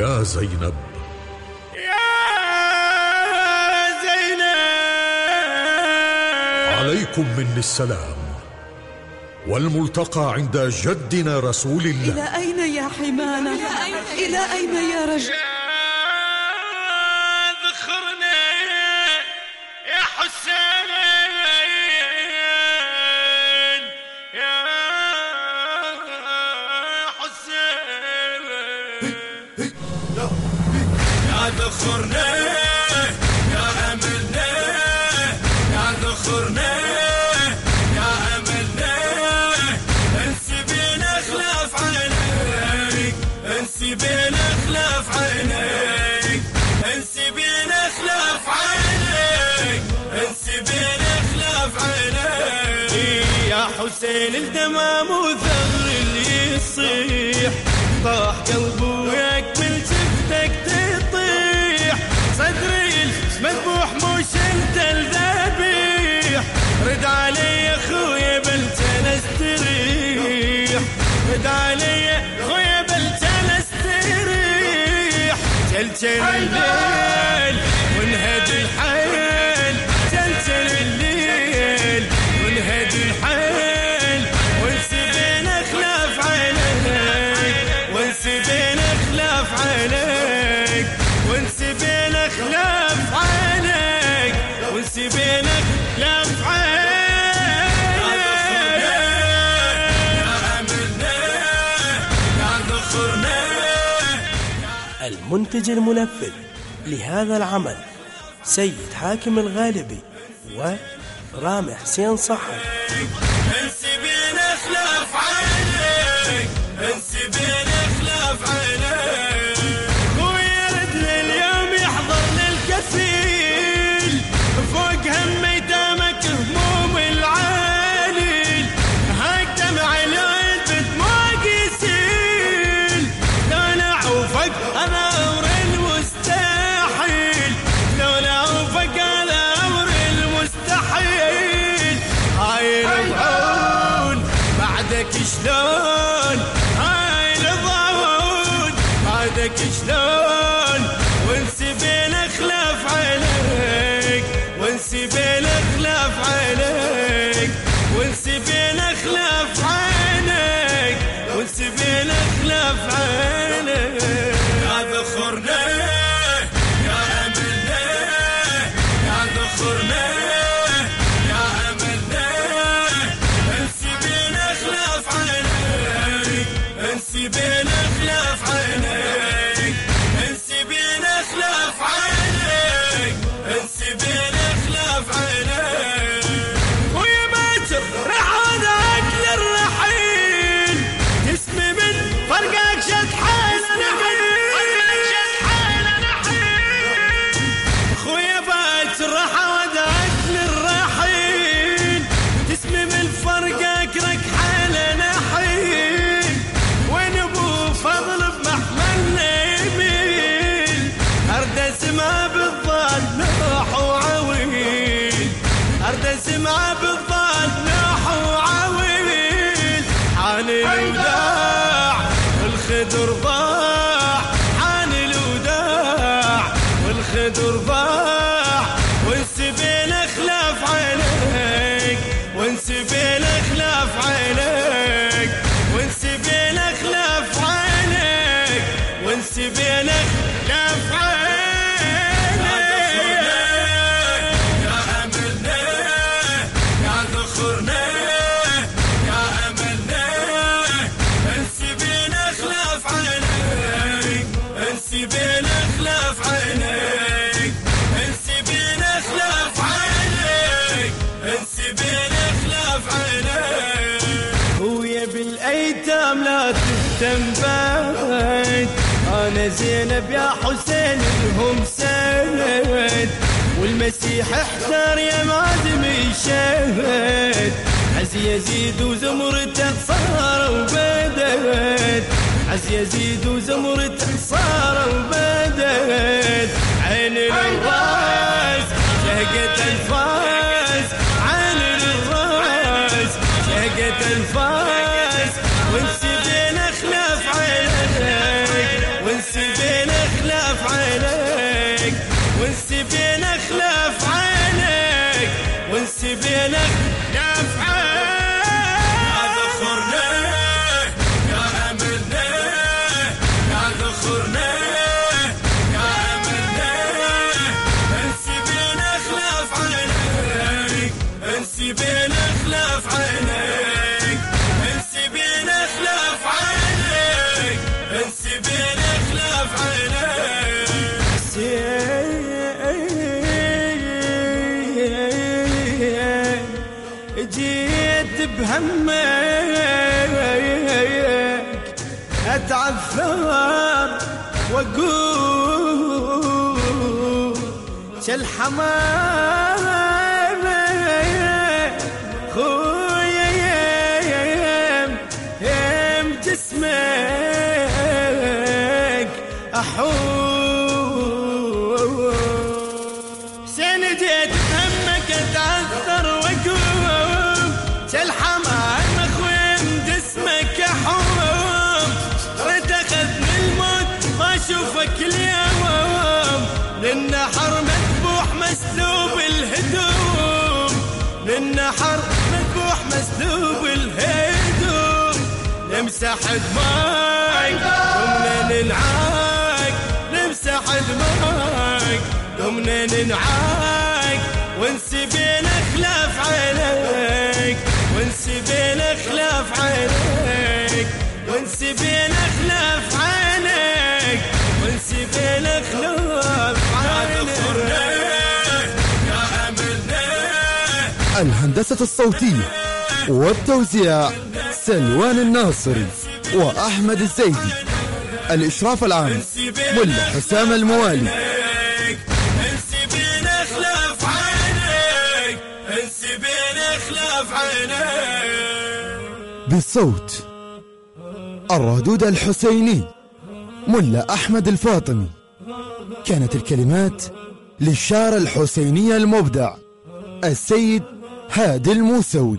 يا زينب. يا زينب. عليكم مني السلام. والملتقى عند جدنا رسول الله. إلى أين يا حمانة؟ إلى أين يا رجل؟ ذخرنا يا أملنا يا ذخرنا يا أملنا. انسبين أخلاف عينيك انسبين أخلاف عينيك انسبين أخلاف عينيك انسبين أخلاف يا حسين الدمام وثغر اللي يصيح طاح رد علي اخويا بلتن استريح جلجل المنتج المنفذ لهذا العمل سيد حاكم الغالبي ورامي حسين صحر شلون؟ هاي الضعون بعدك شلون؟ وانسبين أخلاف عليك وانسبين أخلاف عليك ارد اسمع بالضال نوح وعويل. ارد اسمع بالضال نوح وعويل. عن الوداع والخدر ضاع. عن الوداع والخدر ضاع. وانسبين أخلاف عليك وانسبين أخلاف عليك وانسبين أخلاف عليك وانسبين أخلاف عليك بعد أنا زينب يا حسين لهم سند والمسيح احتار يا مادم شهد عز يزيد وزمرته صار وبدت. عز يزيد وزمرته صار وبدت. عين الراس شهقة بهمك أتعثر وأقول شالحمام خويا يم يم جسمك احوم للنحر مذبوح مسلوب الهدوم نمسح دماغك ضمن ننعاك نمسح دماغك ضمن ننعاك ونسي بين خلاف عينيك ونسي بين خلاف عينيك ونسي الهندسة الصوتية والتوزيع سلوان الناصري وأحمد الزيدي. الإشراف العام ملا حسام الموالي. بالصوت الردود الحسيني ملا أحمد الفاطمي. كانت الكلمات للشاعر الحسيني المبدع السيد هادي الموسوي